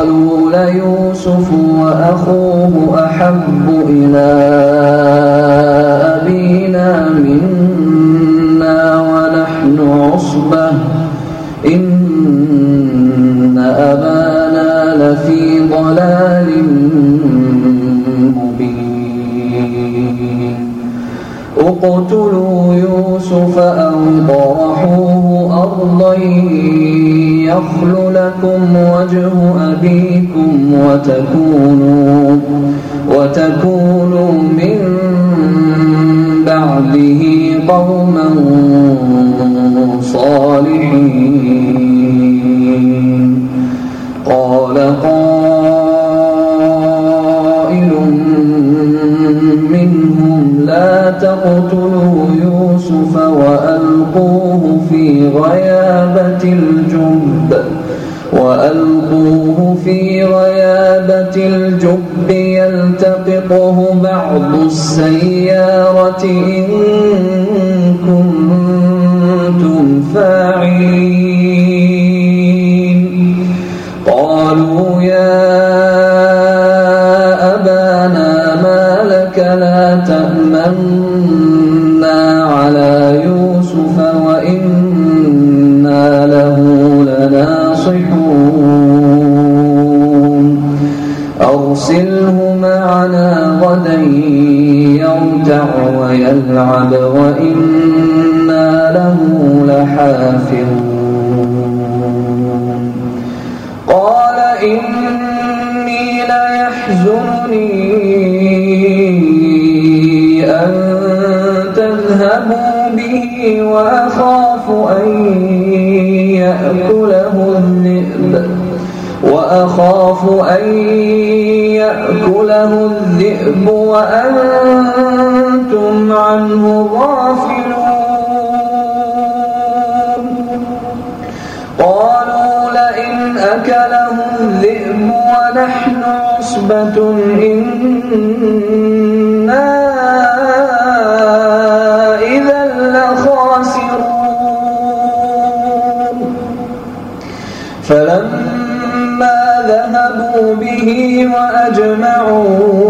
قالوا ليوسف وأخوه أحب إلى أبينا منا ونحن عصبة. إن أبانا لفي ضلال مبين. اقتلوا يوسف أو طرحوه أرضا يخل لكم وجه وتكونوا وتكونوا من بعده قوما صالحين. قال قائل منهم لا تقتلوا يوسف وألقوه في غيابة الجب وألقوه في غيابة الجب يلتقطه بعض السيارة إن ويلعب وإنا له لحافظون. قال إني ليحزنني أن تذهبوا به وأخاف أن يأكله الذئب. وأخاف أن يأكله الذئب وأنتم عنه غافلون. قالوا لئن أكله الذئب ونحن عصبة إنا إذا لخاسرون. فلما ذهبوا به وأجمعوا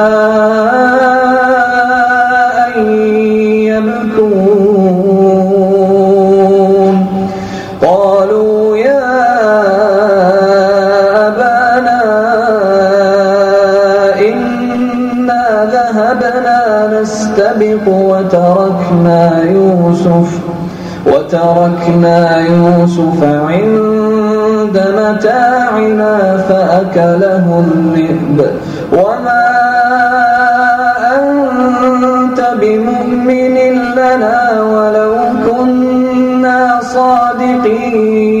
إنا ذهبنا نستبق وتركنا يوسف وتركنا يوسف عند متاعنا فأكله الذئب وما أنت بمؤمن لنا ولو كنا صادقين.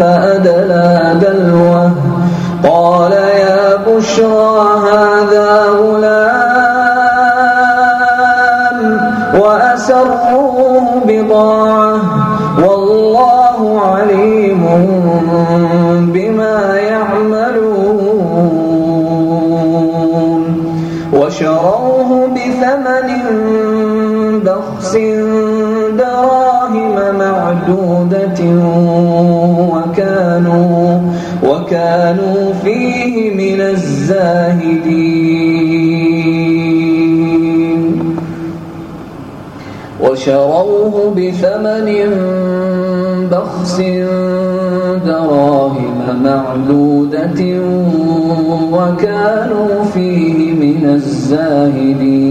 فأدلى دلوه. قال يا بشرى هذا غلام وأسروه بضاعة. والله عليم بما يعملون. وشروه بثمن بخس معدودة وكانوا وكانوا فيه من الزاهدين. وشروه بثمن بخس دراهم معدودة وكانوا فيه من الزاهدين.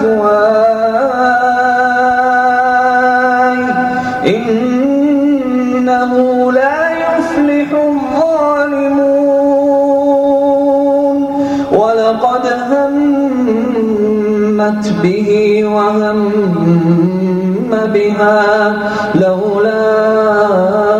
مثواي إنه لا يفلح الظالمون. ولقد همت به وهم بها لولا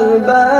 لدى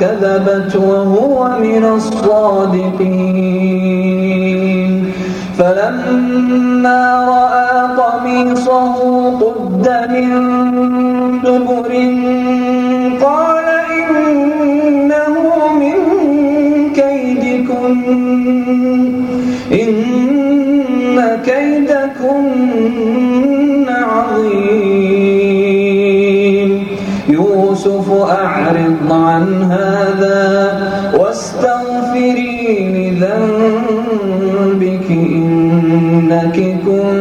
فكذبت وهو من الصادقين. فلما رأى قميصه قد من دبر يوسف أعرض عن هذا واستغفري لذنبك إنك كنت